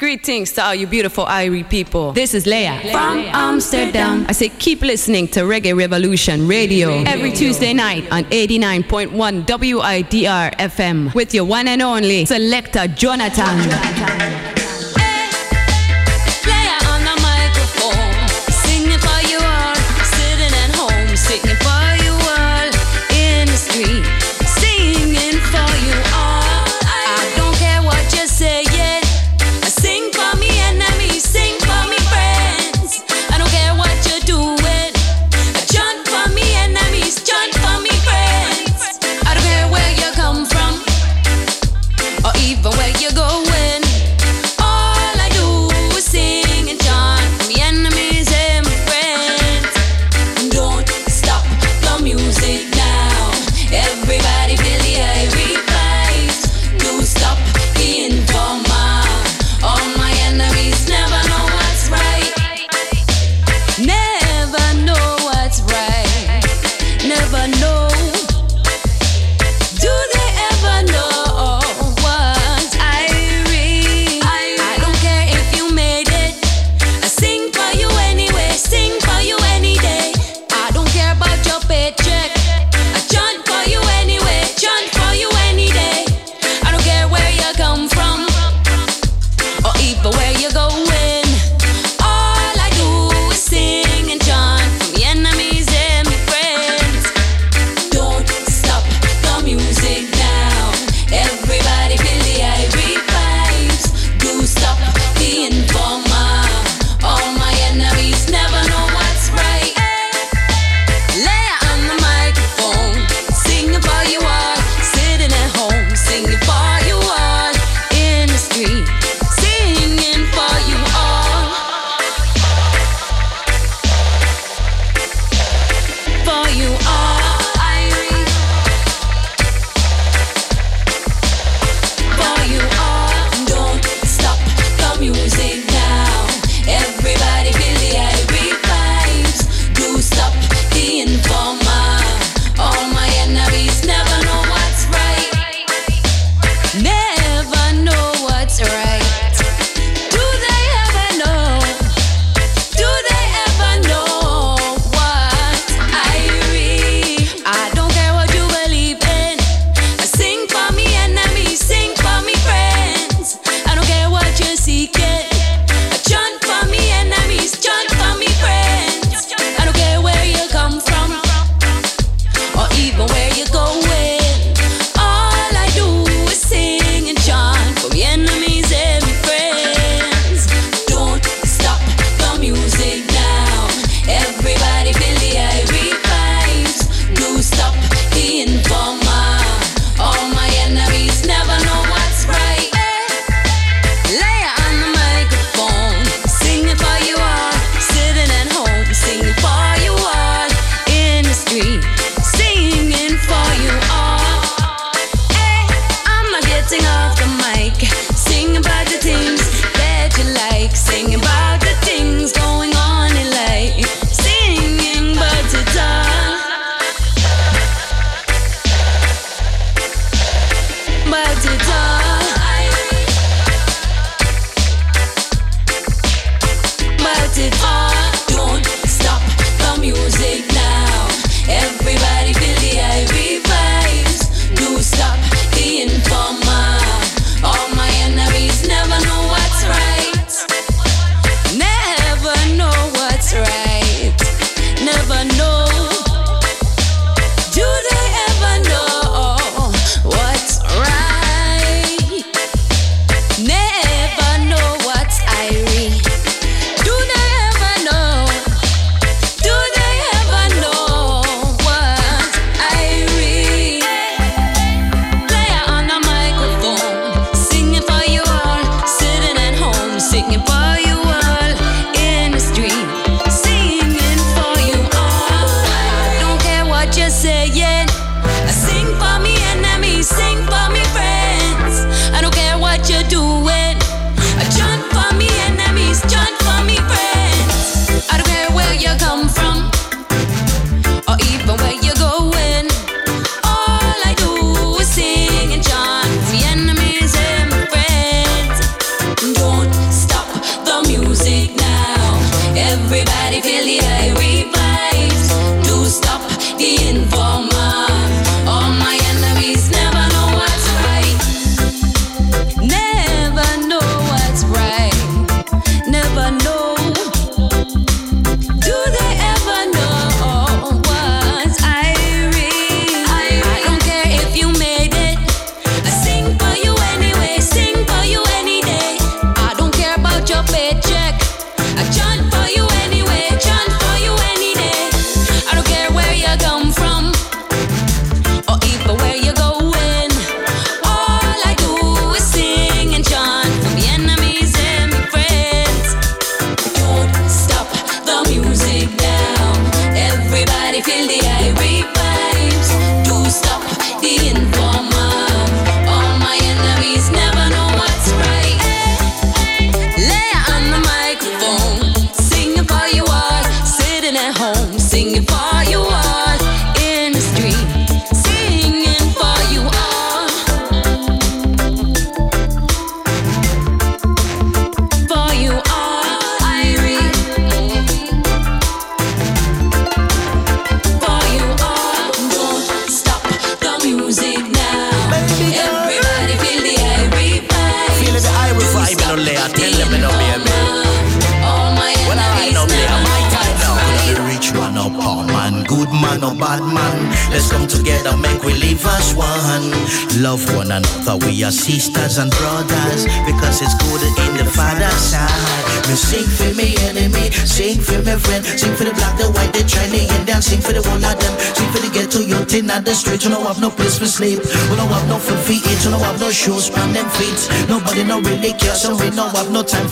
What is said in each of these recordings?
Greetings to all you beautiful Irie people. This is Leah from Amsterdam. I say keep listening to Reggae Revolution Radio every Tuesday night on 89.1 WIDR FM with your one and only Selector Jonathon. sisters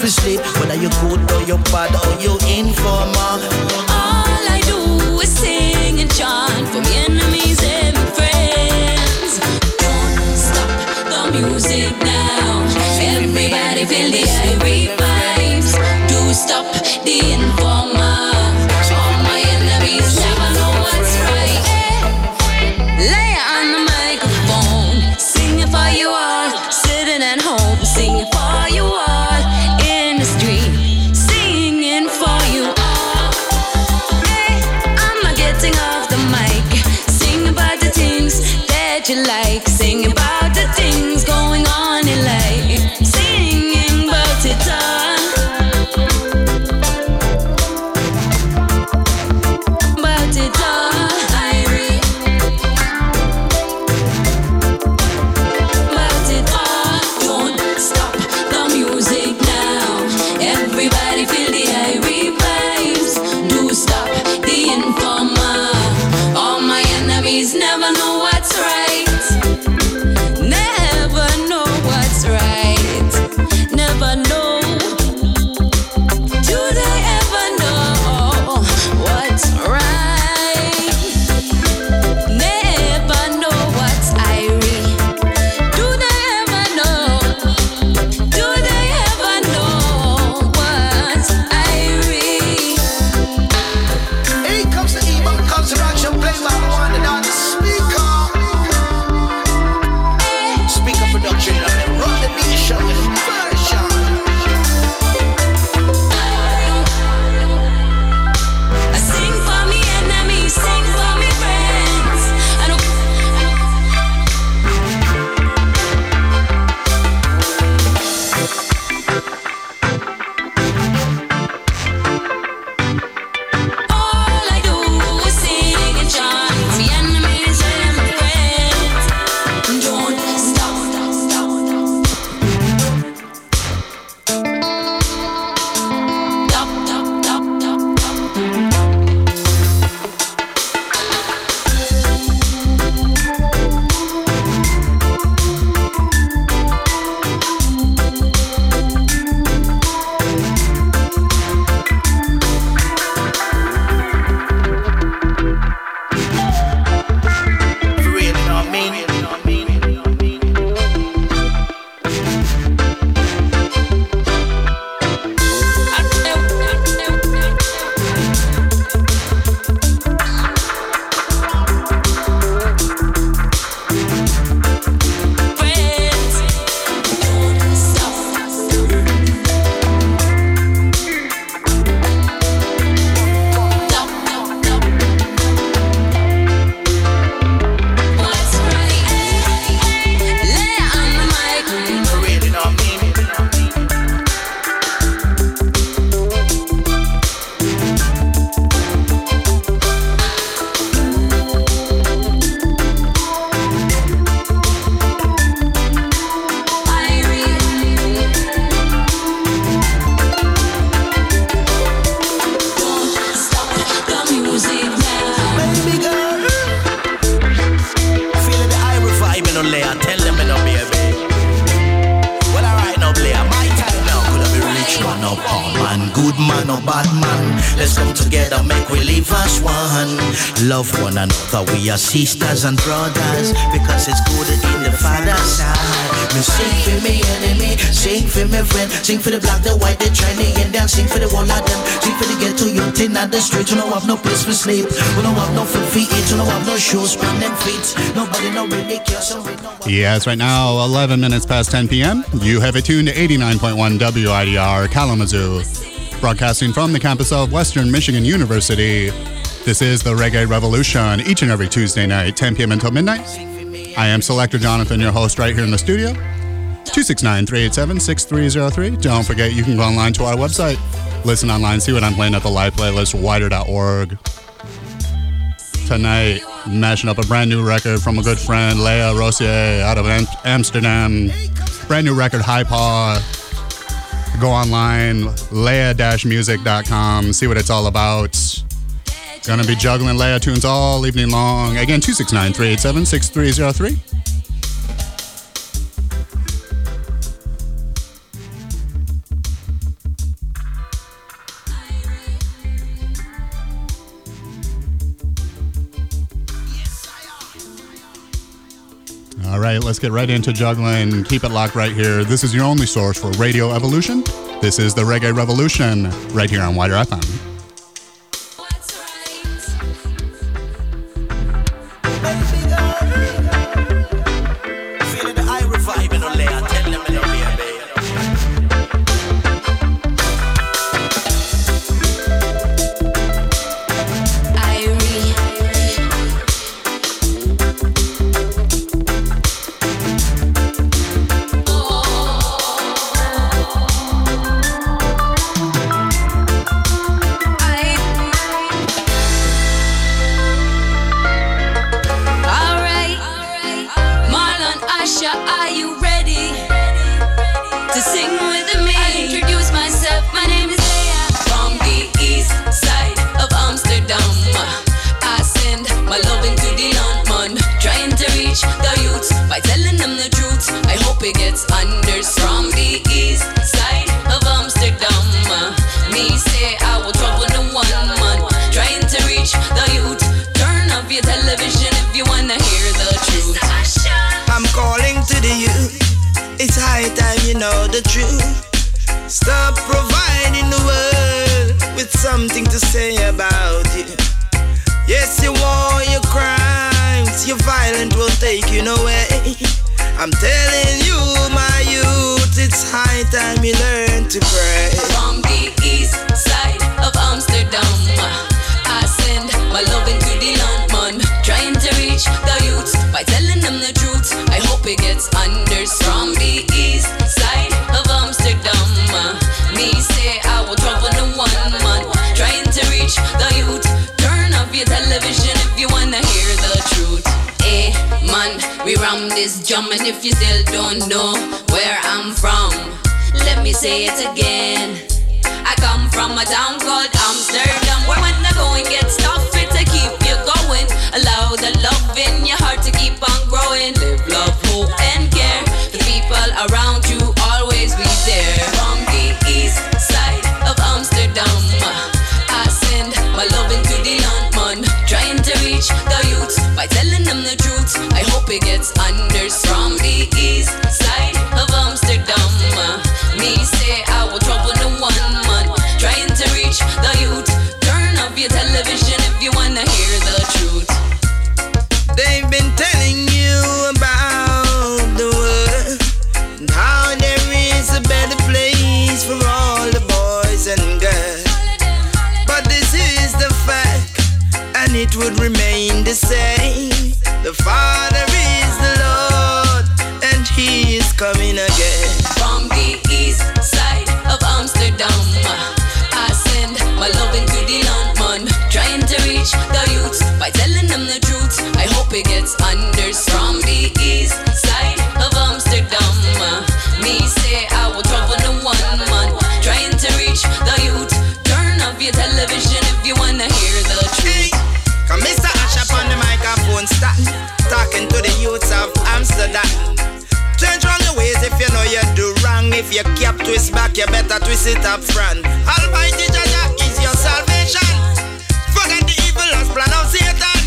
have you like. Sisters and brothers because it's good in the Father's side. Me sing for me enemy, sing for me friend, sing for the black, the white, the Chinese, and then sing for the whole of them. Sing for the ghetto youth in the street, you don't have no place for sleep, we don't have no food for eat, you don't have no shoes, span them feet. Nobody no really cares. Yes, right now, 11 minutes past 10 p.m. You have it tuned to 89.1 WIDR Kalamazoo, broadcasting from the campus of Western Michigan University. This is the Reggae Revolution, each and every Tuesday night, 10 p.m. until midnight. I am Selector Jonathon, your host, right here in the studio. 269 387 6303. Don't forget, you can go online to our website, listen online, see what I'm playing at the live playlist, widr.org. Tonight, mashing up a brand new record from a good friend, Leah Rosier, out of Am- Amsterdam. Brand new record, High Paw. Go online, leah-music.com, see what it's all about. Gonna be juggling Leah tunes all evening long. Again, 269 387 6303. All right, let's get right into juggling. Keep it locked right here. This is your only source for Radio Evolution. This is the Reggae Revolution right here on WIDR FM. would remain the same. The Father is the Lord, and He is coming again. From the east side of Amsterdam, I send my love into the landman, trying to reach the youth by telling them the truth. I hope it gets understood. From the east talking to the youths of Amsterdam. Change your ways if you know you do wrong. If you cap twist back, you better twist it up front. Almighty Jaja is your salvation. Forget the evil as plan of Satan.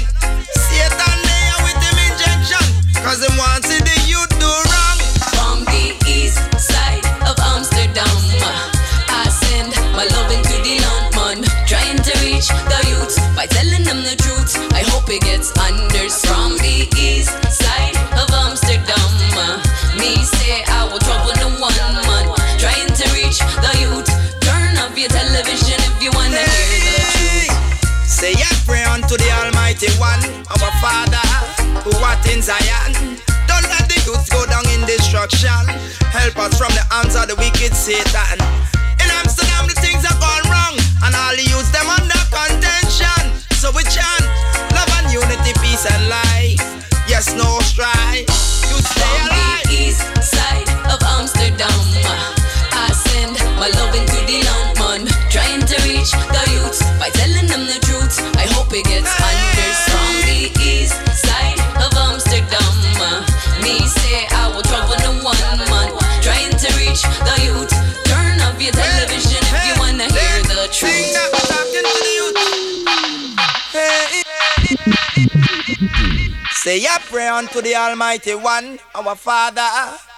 Satan there with him injection. Cause him wants the youth wrong. From the east side of Amsterdam, I send my love into the. Trying to reach the by telling them the truth. I hope it gets on. Destruction. Help us from the arms of the wicked Satan. In Amsterdam, the things are gone wrong, and all the youths them under contention. So we chant love and unity, peace and life. Yes, no strife. Say I pray unto the Almighty One, our Father,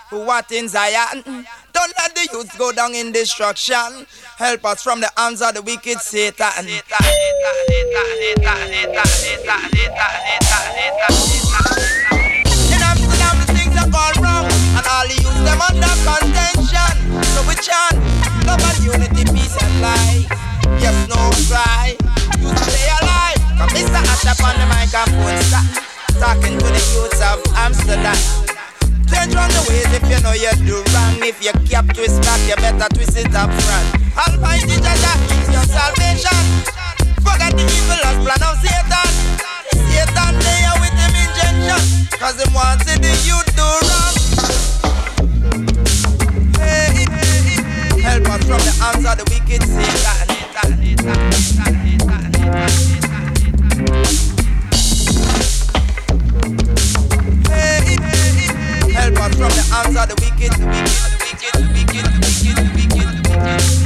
who art in Zion. Don't let the youth go down in destruction. Help us from the arms of the wicked Satan. In Amsterdam, the things are gone wrong, and the youth them under contention. So we chant love and unity, peace and life. Yes, no strife. You stay alive. Come, Mr. Asher on the microphone, stop talking to the youths of Amsterdam. Change wrong the ways if you know you do wrong. If you cap twist back, you better twist it up front. Almighty Jaja is your salvation. Forget the evil as plan of Satan. Satan there with him injection. Cause him wants the youth do wrong. Hey, help us from the arms of the wicked Satan. Help us from the arms of the wicked, the wicked, the wicked, the wicked, the wicked, the wicked, the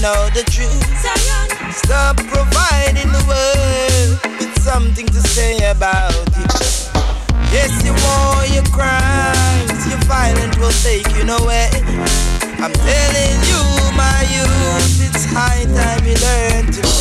know the truth. Stop providing the world with something to say about it. Yes, you want your crimes, your violence will take you nowhere. I'm telling you, my youth, it's high time you learn to pray.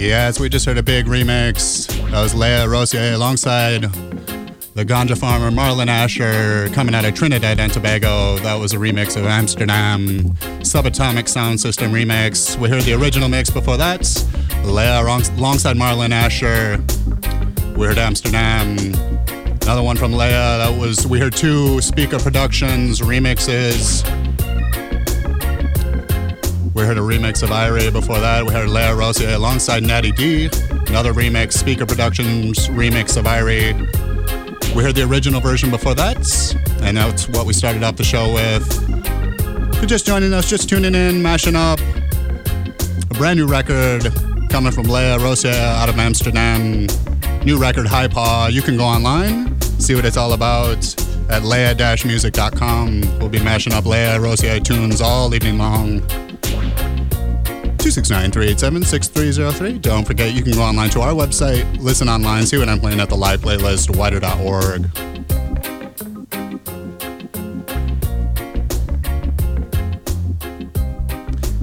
Yes, we just heard a big remix. That was Leah Rosier alongside the ganja farmer Marlon Asher coming out of Trinidad and Tobago. That was a remix of Amsterdam Subatomic Sound System remix. We heard the original mix before that. Leah alongside Marlon Asher. We heard Amsterdam. Another one from Leah. That was we heard two Speakah Productions remixes. We heard a remix of Irie before that. We heard Leah Rosier alongside Natty D. Another remix, Speakah Productions remix of Irie. We heard the original version before that, and that's what we started off the show with. If you're just joining us, just tuning in, mashing up a brand new record coming from Leah Rosier out of Amsterdam. New record, High Paw. You can go online, see what it's all about at leah-music.com. We'll be mashing up Leah Rosier tunes all evening long. 269-387-6303. Don't forget you can go online to our website, listen online, see what I'm playing at the live playlist, widr.org.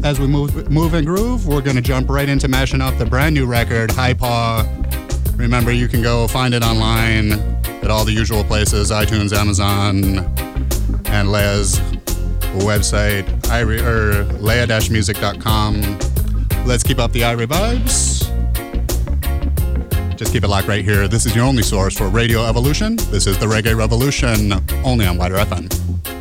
As we move, move and groove, we're going to jump right into mashing up the brand new record, High Paw. Remember, you can go find it online at all the usual places iTunes, Amazon, and Leah's website, Irie, or leah-music.com. Let's keep up the Irie vibes. Just keep it locked right here. This is your only source for Radio Evolution. This is the Reggae Revolution, only on WIDR FM.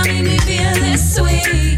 Oh,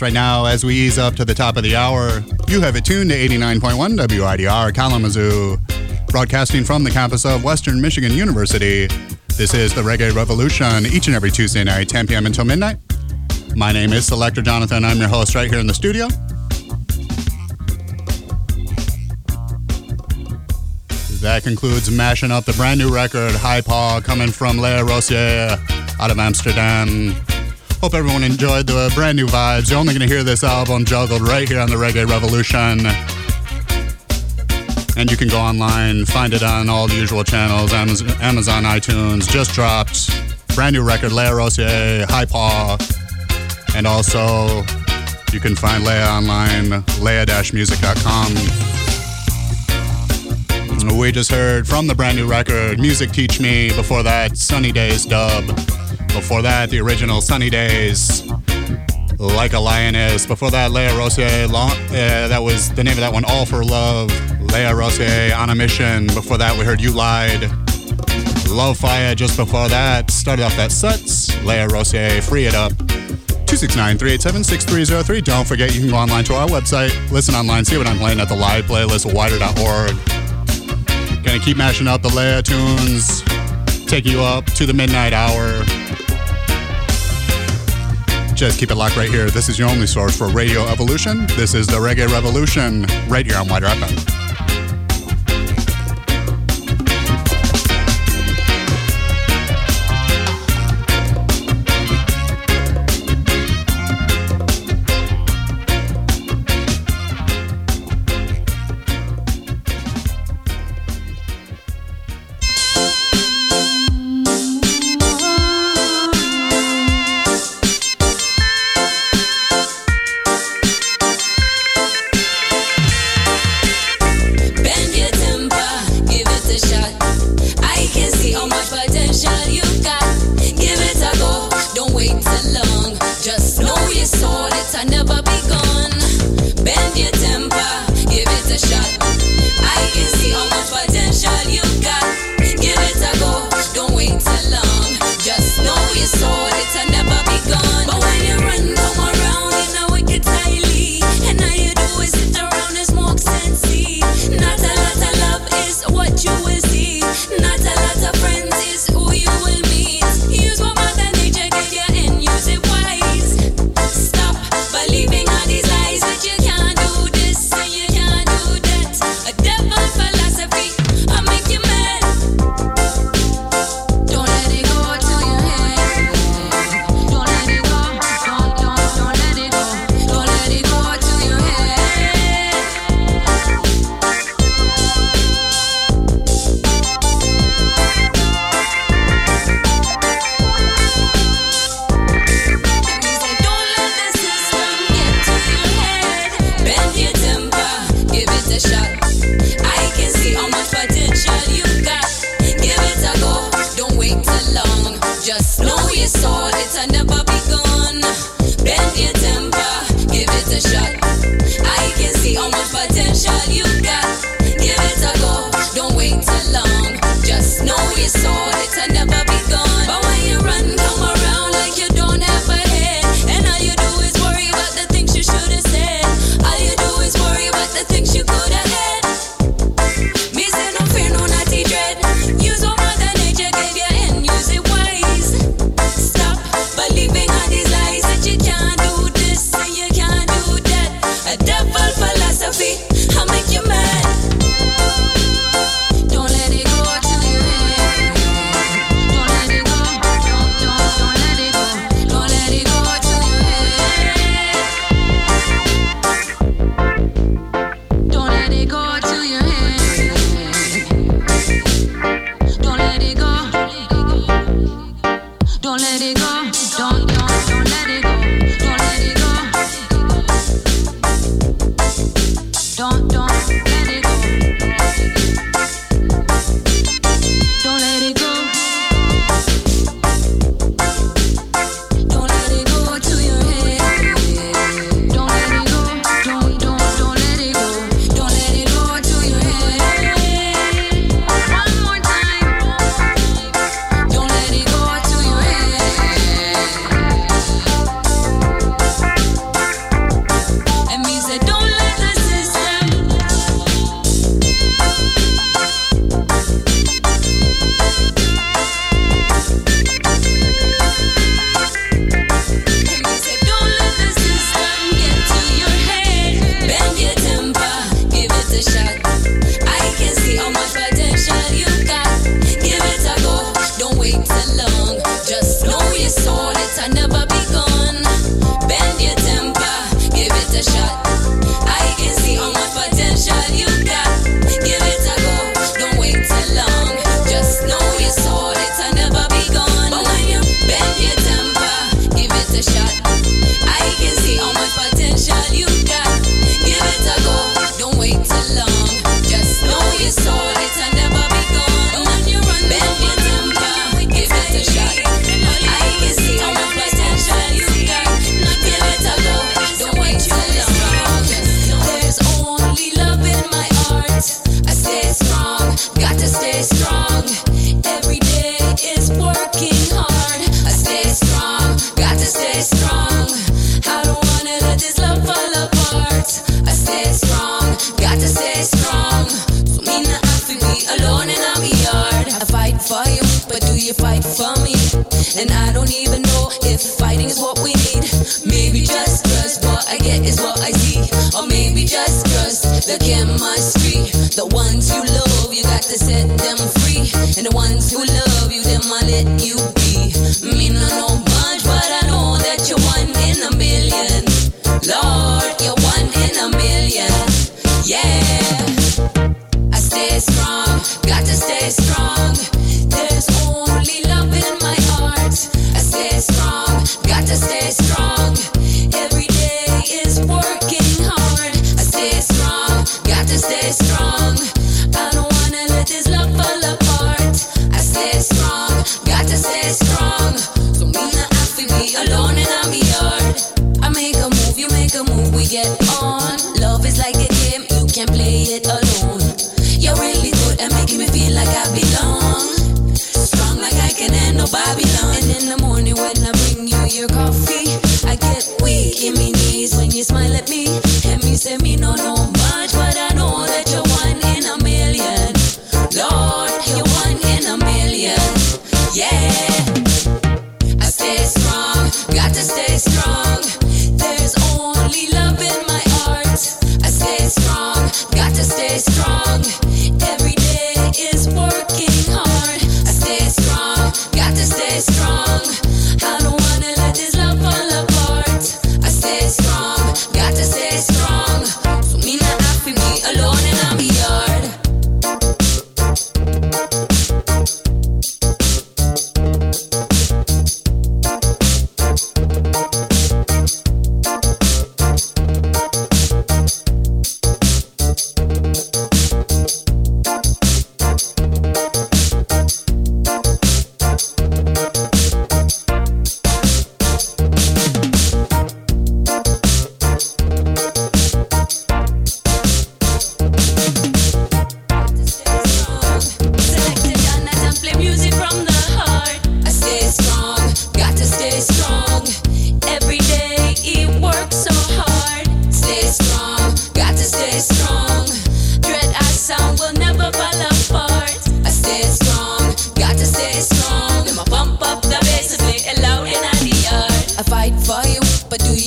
Right now, as we ease up to the top of the hour, you have it tuned to 89.1 WIDR Kalamazoo, broadcasting from the campus of Western Michigan University. This is the Reggae Revolution, each and every Tuesday night, 10 p.m. until midnight. My name is Selector Jonathon. I'm your host right here in the studio. That concludes mashing up the brand new record, High Paw, coming from Leah Rosier out of Amsterdam. Hope everyone enjoyed the brand new vibes. You're only going to hear this album juggled right here on the Reggae Revolution. And you can go online, find it on all the usual channels Amazon, iTunes. Just dropped brand new record, Leah Rosier, High Paw. And also, you can find Leah online, leah-music.com. We just heard from the brand new record, Music Teach Me. Before that, Sunny Days dub. Before that, the original Sunny Days, Like a Lioness. Before that, Leah Rosier, long, uh, that was the name of that one, All for Love. Leah Rosier, On a Mission. Before that, we heard You Lied. Love Fyah just before that. Started off that Suts. Leah Rosier, Free It Up. 269-387-6303. Don't forget you can go online to our website, listen online, see what I'm playing at the live playlist, widr.org. Gonna keep mashing out the Leah tunes, take you up to the midnight hour. Just keep it locked right here. This is your only source for Radio Evolution. This is the Reggae Revolution, right here on WIDR FM.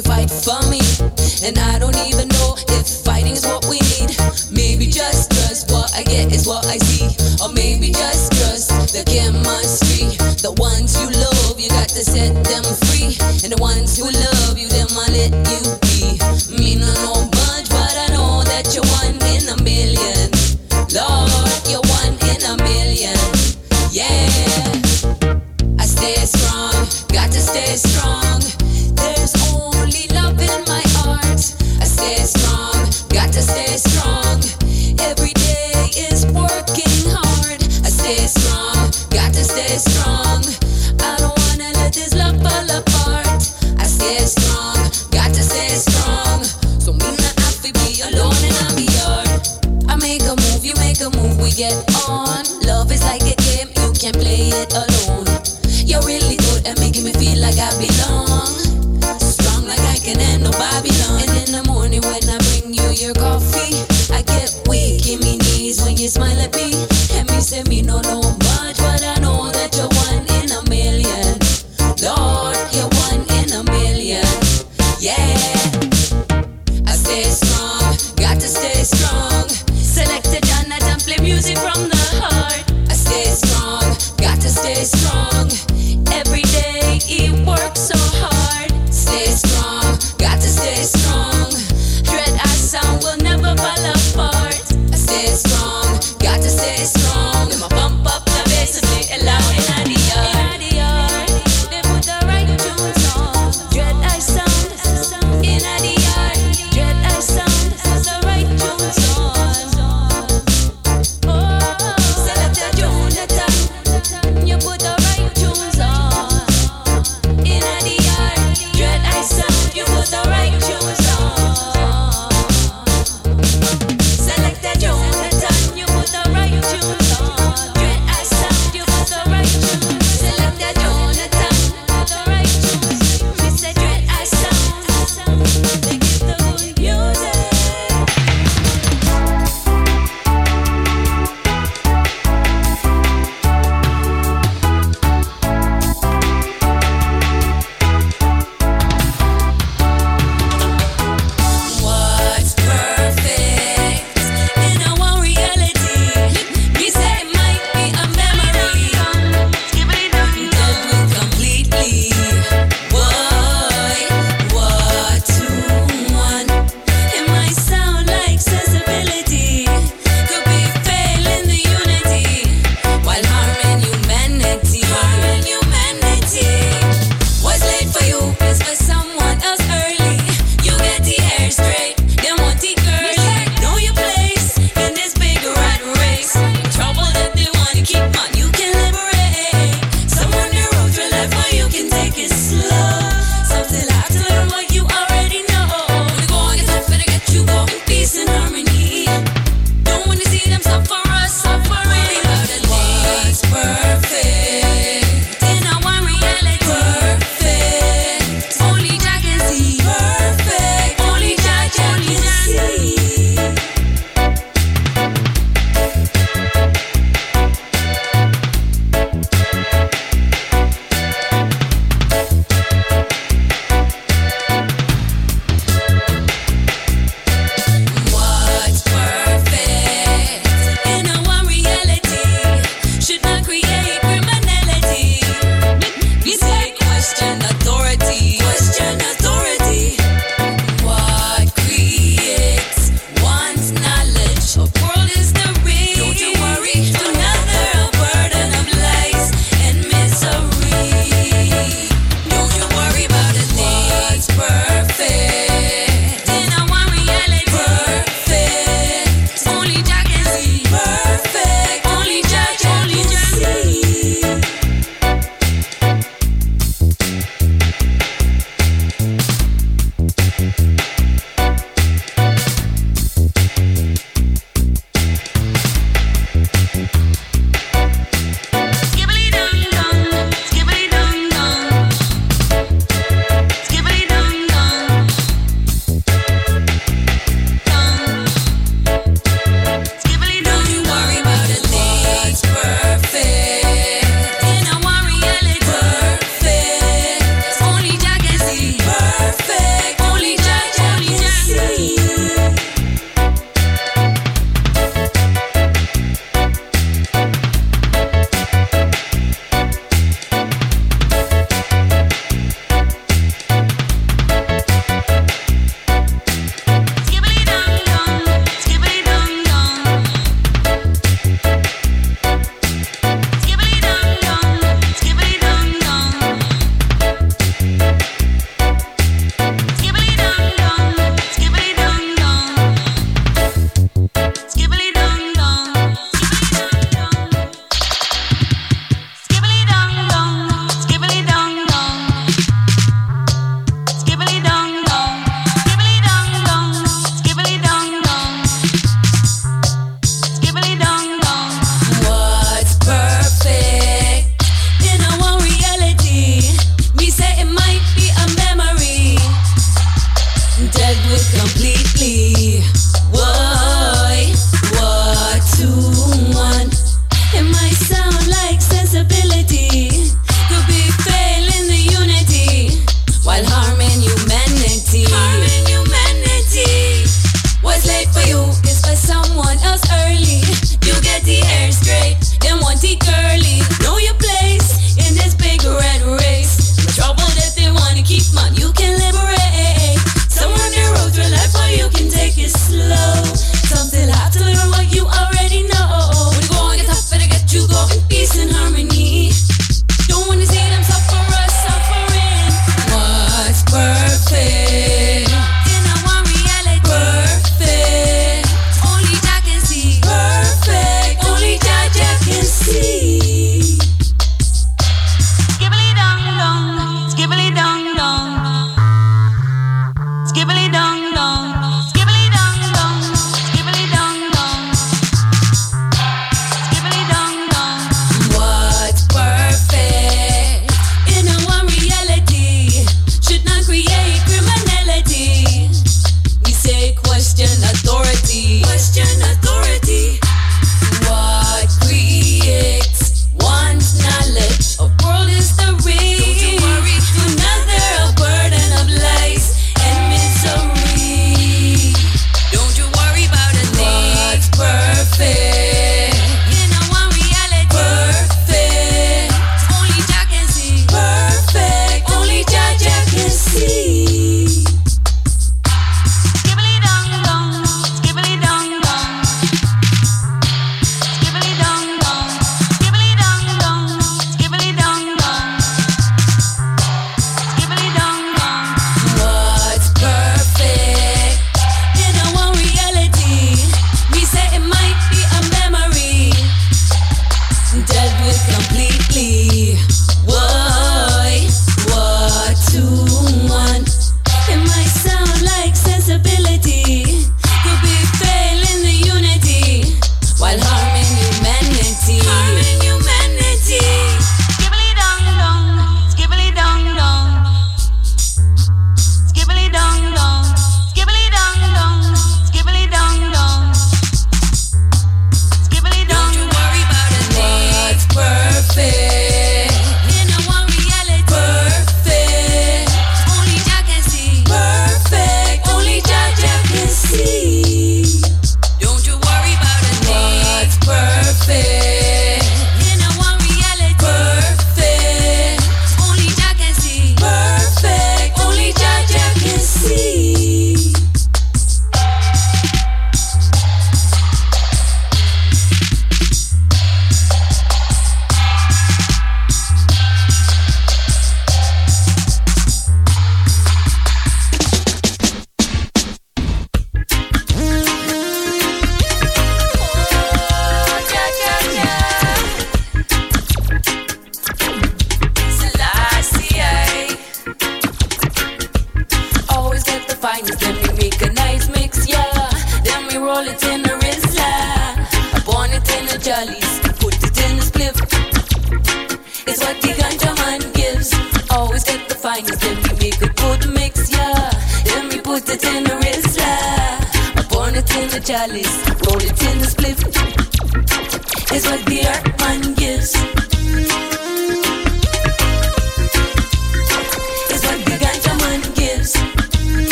you fight for me. And I don't even know if fighting is what we need. Maybe just cause what I get is what I see. Or maybe just cause the chemistry. The ones you love, you got to set them free. And the ones who love,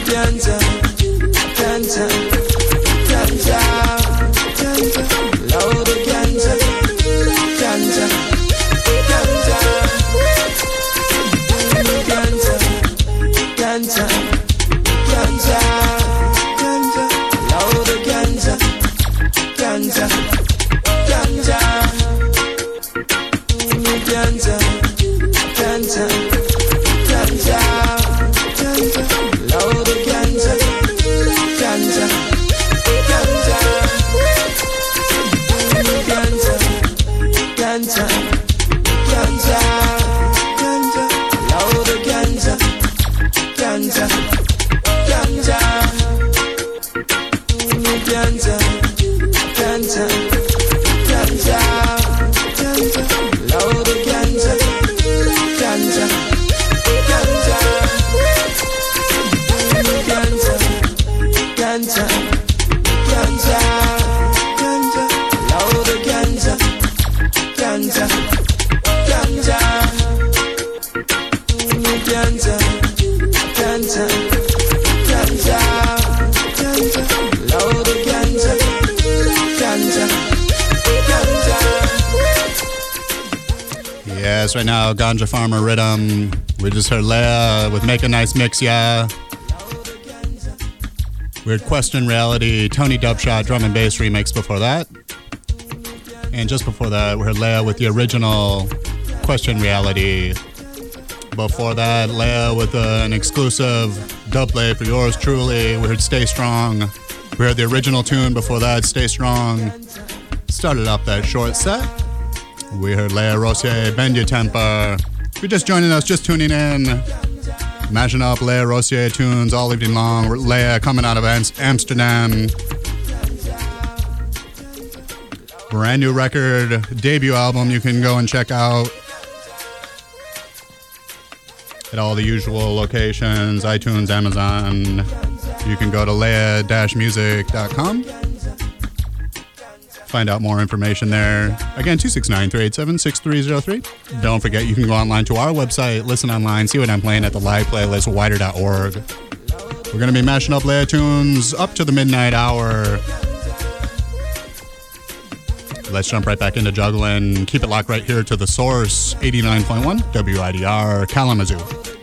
dancer, dancer. Right now, Ganja Farmer Rhythm. We just heard Leah with Make a Nice Mix, yeah. Weird Question Reality, Tony Dubshot Drum and Bass remix before that. And just before that, we heard Leah with the original Question Reality. Before that, Leah with an exclusive dubplate for yours truly. We heard Stay Strong. We heard the original tune before that, Stay Strong. Started off that short set. We heard Leah Rosier, Bend Your Temper. If you're just joining us, just tuning in, mashing up Leah Rosier tunes all evening long. Leah coming out of Am- Amsterdam. Brand new record, debut album you can go and check out at all the usual locations iTunes, Amazon. You can go to leah-music.com find out more information there. Again, 269 387 6303. Don't forget, you can go online to our website, listen online, see what I'm playing at the live playlist, widr.org. We're going to be mashing up Leah tunes up to the midnight hour. Let's jump right back into juggling. Keep it locked right here to the source 89.1 WIDR Kalamazoo.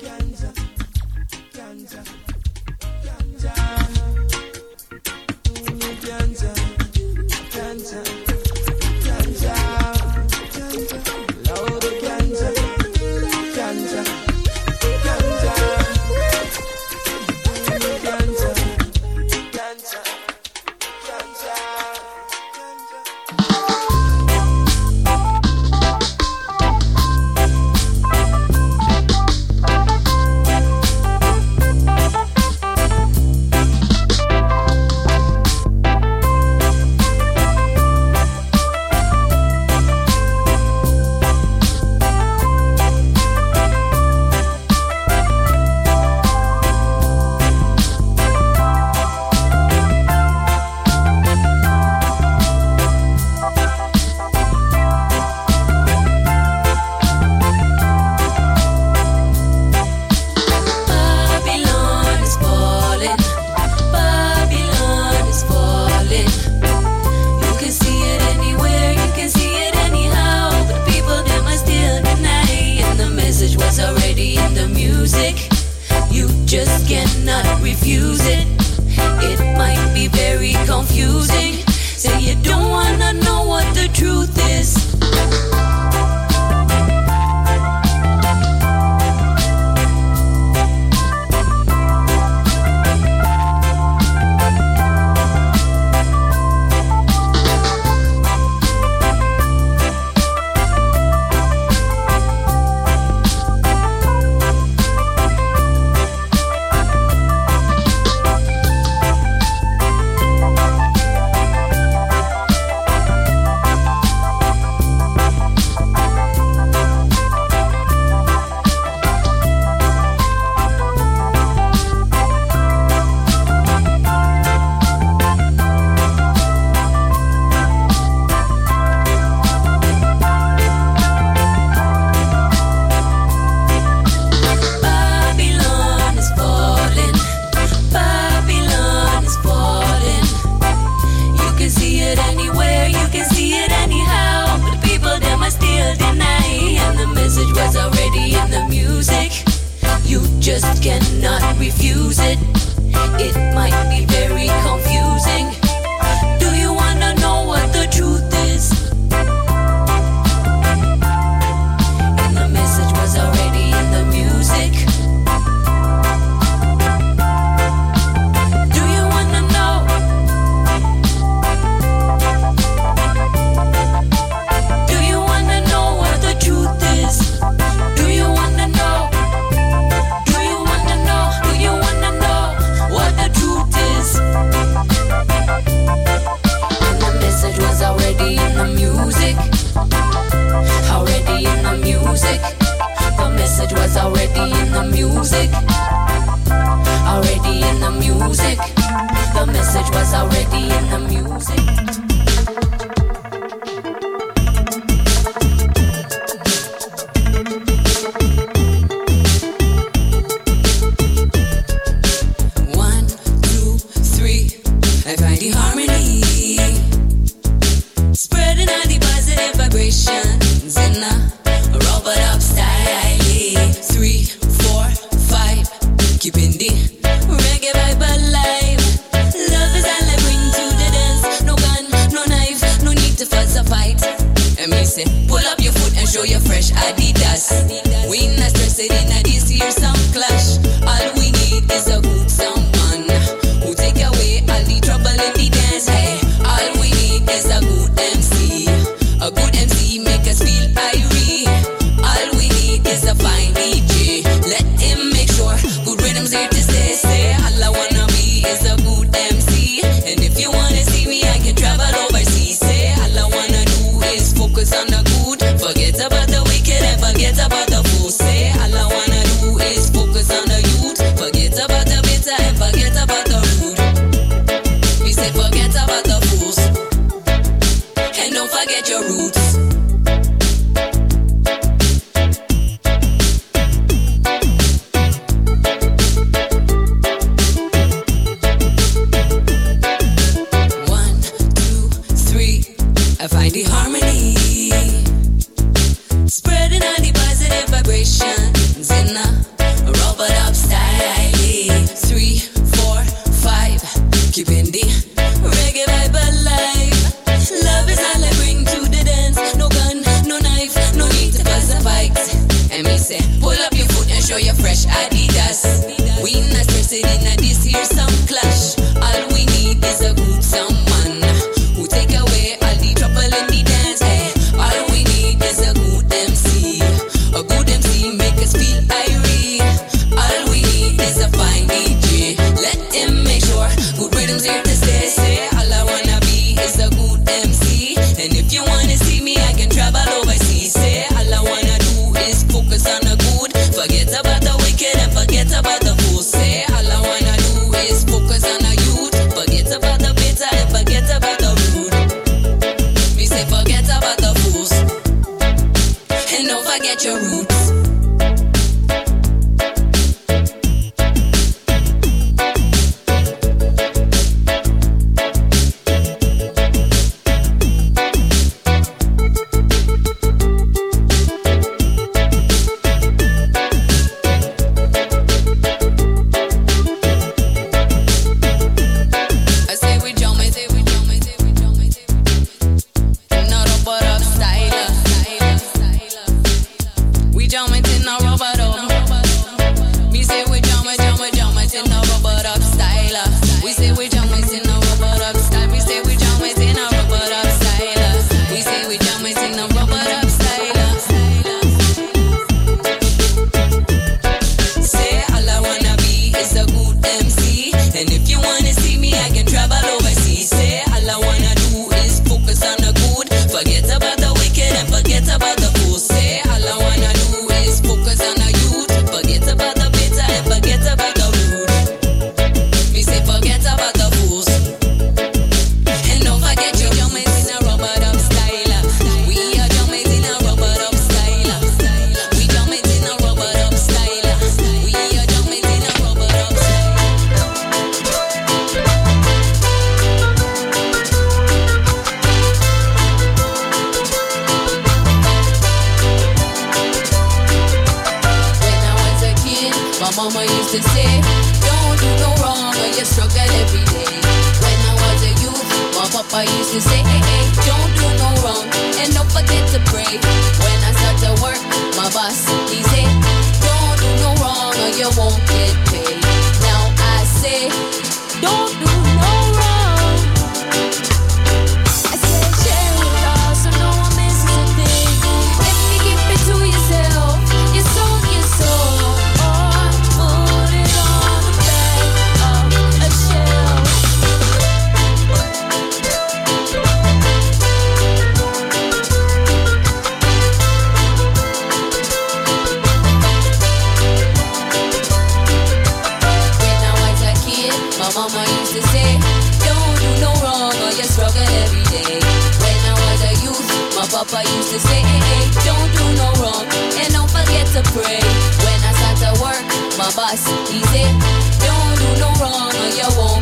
boss. He said, Don't do no wrong or you won't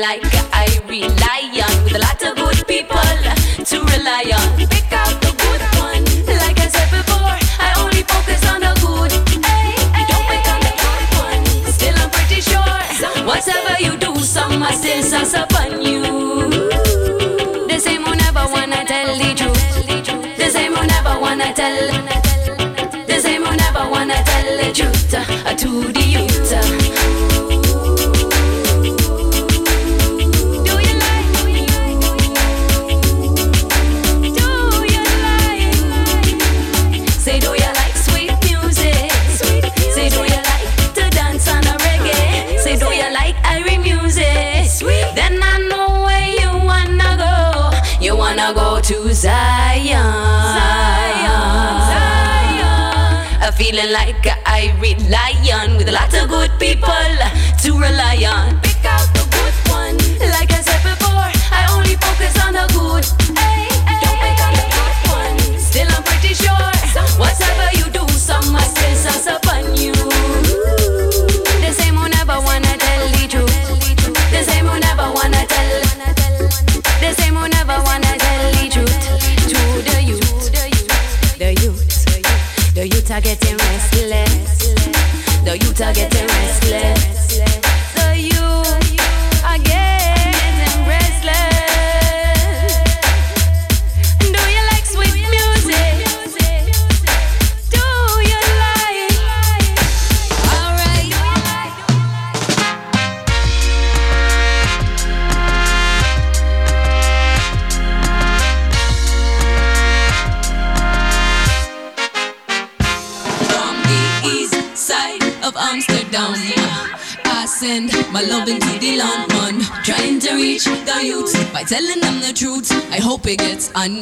like I rely on with a lot of good people to rely on. Pick out the good one. Like I said before, I only focus on the good. Hey, hey, don't pick on the good one. Still, I'm pretty sure whatever you do, some must still suss upon you. The same who never wanna tell the truth. The same who never wanna tell. The same who never wanna tell the truth to the youth. feeling like a irate lion with a lot of good people to rely on. The you are getting restless. telling them the truth. I hope it gets on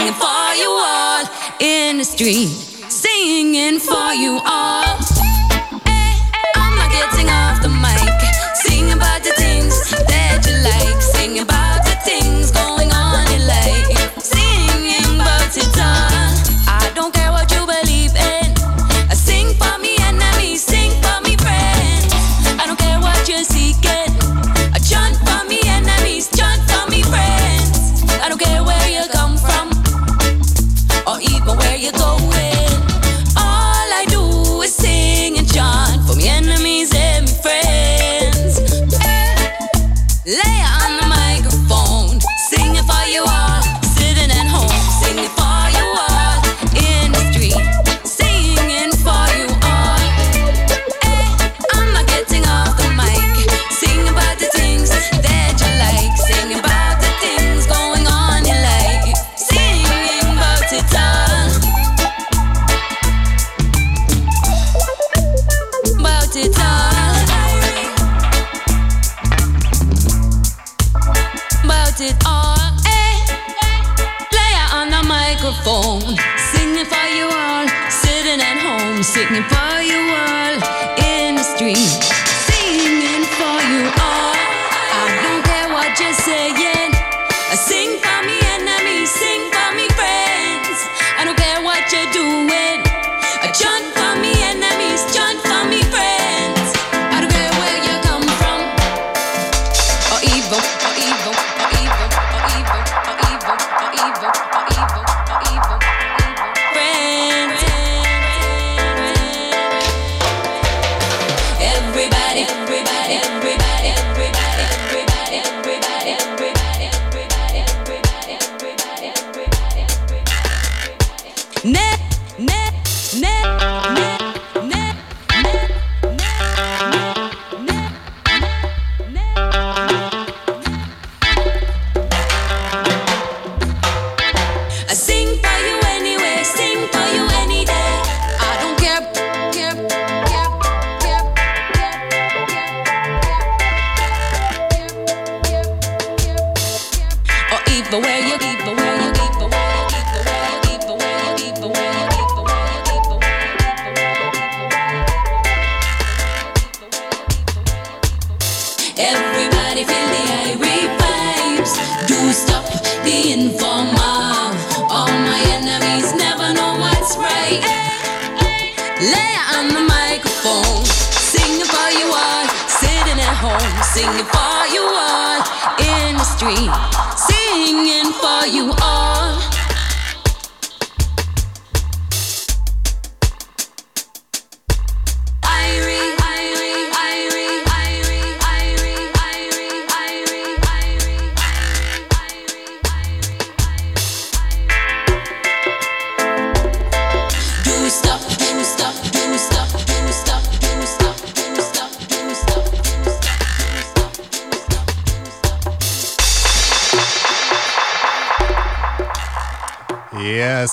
singing for you all in the street, singing for you all.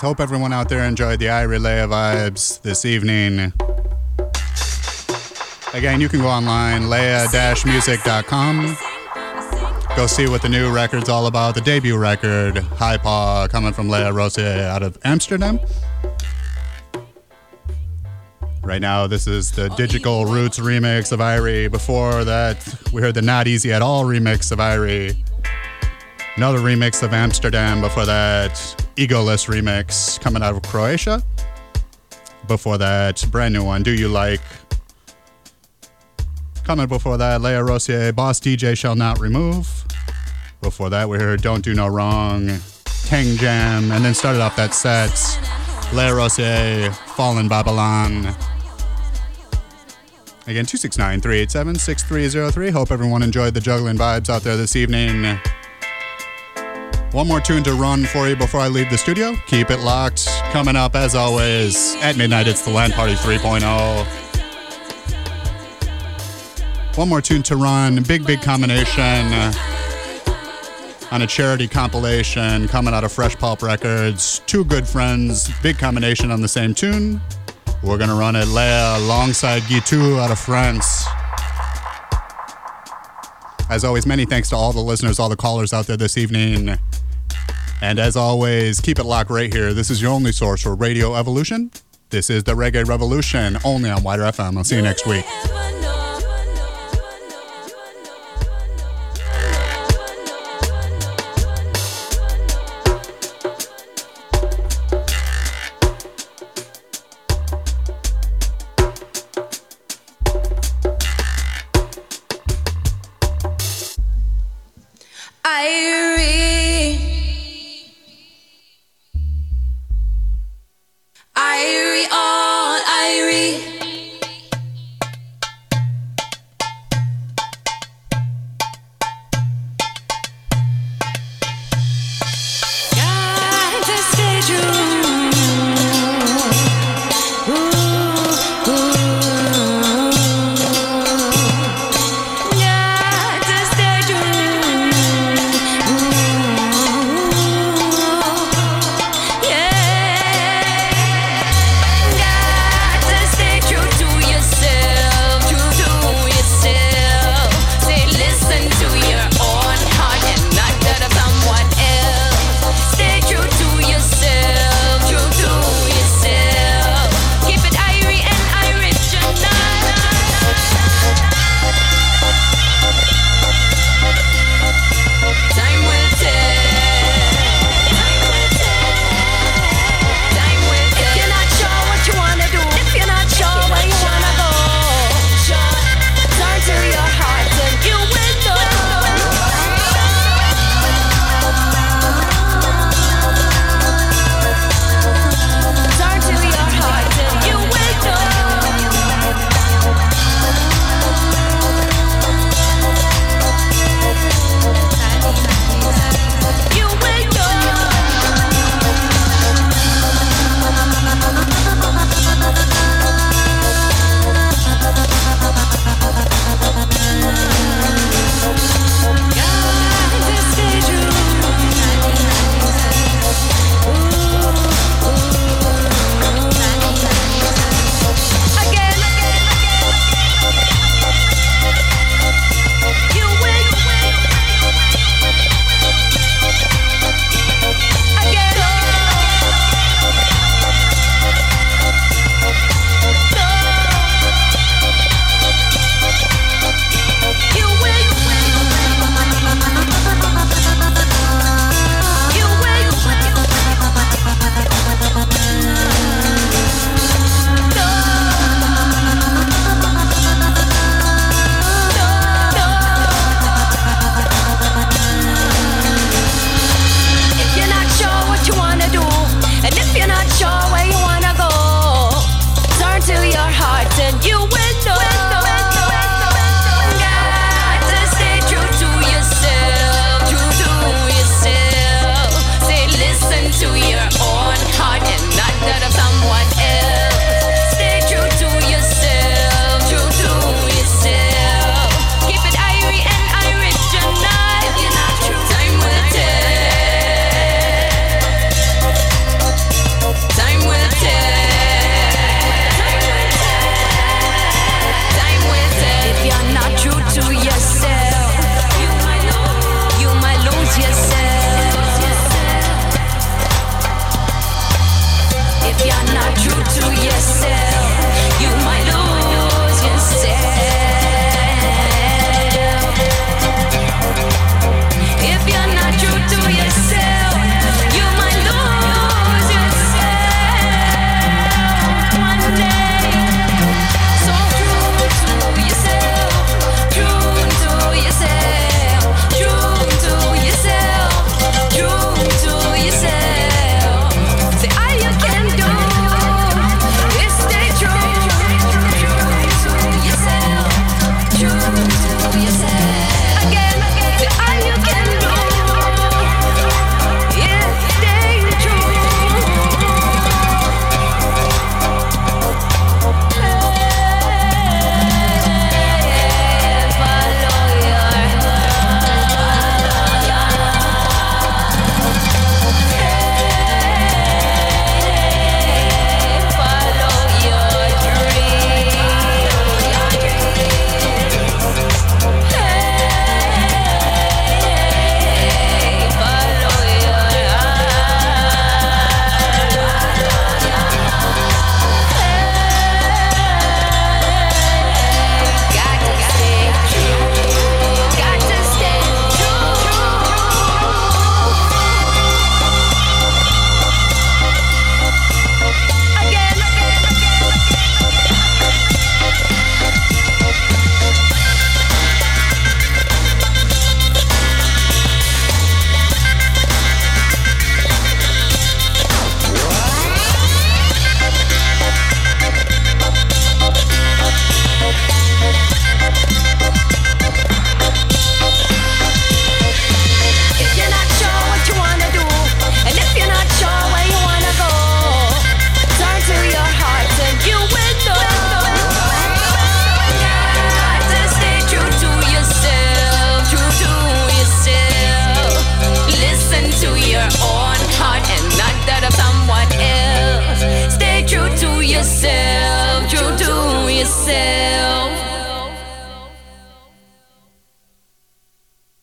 Hope everyone out there enjoyed the iRelay vibes this evening. Again, you can go online, leah-music.com. Go see what the new record's all about. The debut record, High Paw, coming from Leah Rose out of Amsterdam. Right now, this is the Digital Roots remix of Irie. Before that, we heard the Not Easy at All remix of Irie. Another remix of Amsterdam. Before that, Egoless remix coming out of Croatia. Before that, brand new one, Do You Like? Coming before that, Leah Rosier, Boss DJ Shall Not Remove. Before that, we heard Don't Do No Wrong, Teng Jam, and then started off that set, Leah Rosier, Fallen Babylon. Again, 269 387 6303. Hope everyone enjoyed the juggling vibes out there this evening. One more tune to run for you before I leave the studio. Keep it locked. Coming up, as always, at midnight, it's the Land Party 3.0. One more tune to run. Big, big combination uh, on a charity compilation coming out of Fresh Pulp Records. Two good friends, big combination on the same tune. We're going to run it Leah alongside Gitu out of France. As always, many thanks to all the listeners, all the callers out there this evening. And as always, keep it locked right here. This is your only source for Radio Evolution. This is the Reggae Revolution, only on WIDR FM. I'll see you next week.